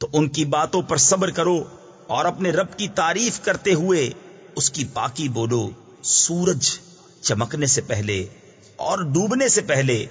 تو ان کی باتوں پر صبر کرو اور اپنے رب کی تعریف کرتے ہوئے اس کی باقی بولو۔ سورج چمکنے سے پہلے اور ڈوبنے سے پہلے